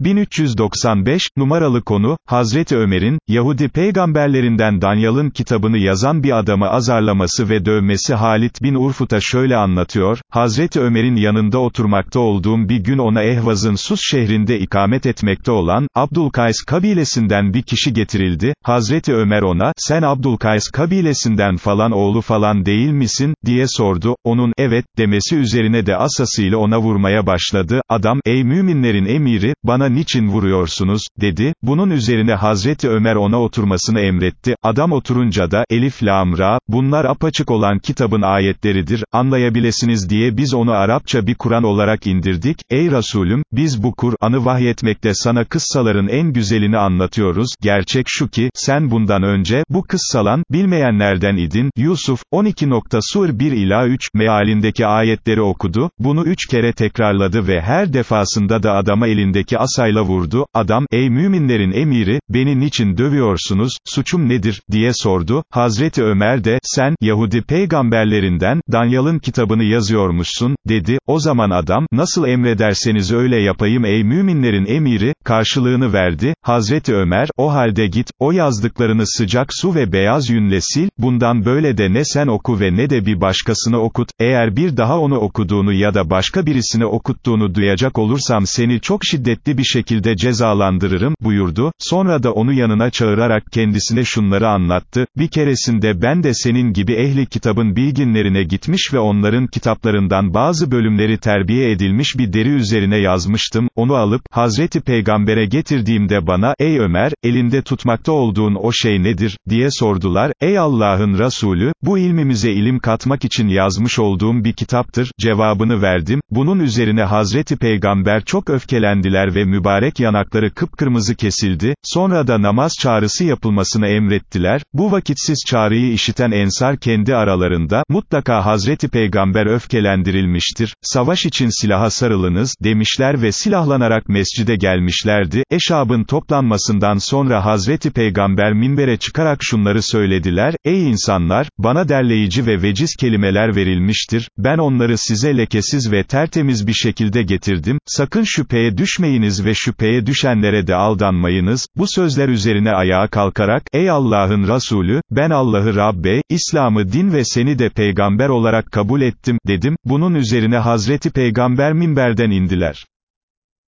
1395, numaralı konu, Hazreti Ömer'in, Yahudi peygamberlerinden Danyal'ın kitabını yazan bir adamı azarlaması ve dövmesi Halit bin Urfut'a şöyle anlatıyor, Hazreti Ömer'in yanında oturmakta olduğum bir gün ona Ehvaz'ın Sus şehrinde ikamet etmekte olan, Abdülkays kabilesinden bir kişi getirildi, Hazreti Ömer ona, sen Abdülkays kabilesinden falan oğlu falan değil misin, diye sordu, onun, evet, demesi üzerine de asasıyla ona vurmaya başladı, adam, ey müminlerin emiri, bana niçin vuruyorsunuz, dedi, bunun üzerine Hazreti Ömer ona oturmasını emretti, adam oturunca da, Elif Lam Ra, bunlar apaçık olan kitabın ayetleridir, anlayabilesiniz diye biz onu Arapça bir Kur'an olarak indirdik, ey Resulüm, biz bu Kur'an'ı vahyetmekte sana kıssaların en güzelini anlatıyoruz, gerçek şu ki, sen bundan önce, bu kıssalan, bilmeyenlerden idin, Yusuf, 12. Sur 1 ila 3, mealindeki ayetleri okudu, bunu üç kere tekrarladı ve her defasında da adama elindeki asayla vurdu, adam, ey müminlerin emiri, beni niçin dövüyorsunuz, suçum nedir, diye sordu, Hazreti Ömer de, sen, Yahudi peygamberlerinden, Danyal'ın kitabını yazıyormuşsun, dedi, o zaman adam, nasıl emrederseniz öyle yapayım ey müminlerin emiri, karşılığını verdi, Hazreti Ömer, o halde git, o yazdıklarını sıcak su ve beyaz yünle sil, bundan böyle de ne sen oku ve ne de bir başkasını okut, eğer bir daha onu okuduğunu ya da başka birisine okuttuğunu duyacak olursam seni çok şiddetli bir şekilde cezalandırırım, buyurdu, sonra da onu yanına çağırarak kendisine şunları anlattı, bir keresinde ben de senin gibi ehli kitabın bilginlerine gitmiş ve onların kitaplarından bazı bölümleri terbiye edilmiş bir deri üzerine yazmıştım, onu alıp, Hazreti Peygamber'e getirdiğimde bana, ey Ömer, elinde tutmakta olduğun o şey nedir, diye sordular, ey Allah'ın Resulü, bu ilmimize ilim katmak için yazmış olduğum bir kitaptır, cevabını verdim, bunun üzerine Hazreti Peygamber çok öfkelendiler ve mübarek yanakları kıpkırmızı kesildi, sonra da namaz çağrısı yapılmasını emrettiler, bu vakitsiz çağrıyı işiten ensar kendi aralarında, mutlaka Hazreti Peygamber öfkelendirilmiştir, savaş için silaha sarılınız, demişler ve silahlanarak mescide gelmişlerdi, eşabın toplanmasından sonra Hazreti Peygamber minbere çıkarak şunları söylediler, ey insanlar, bana derleyici ve veciz kelimeler verilmiştir, ben onları size lekesiz ve tertemiz bir şekilde getirdim, sakın şüpheye düşmeyiniz ve şüpheye düşenlere de aldanmayınız, bu sözler üzerine ayağa kalkarak, ey Allah'ın Resulü, ben Allah'ı Rabbe, İslam'ı din ve seni de peygamber olarak kabul ettim, dedim, bunun üzerine Hazreti Peygamber minberden indiler.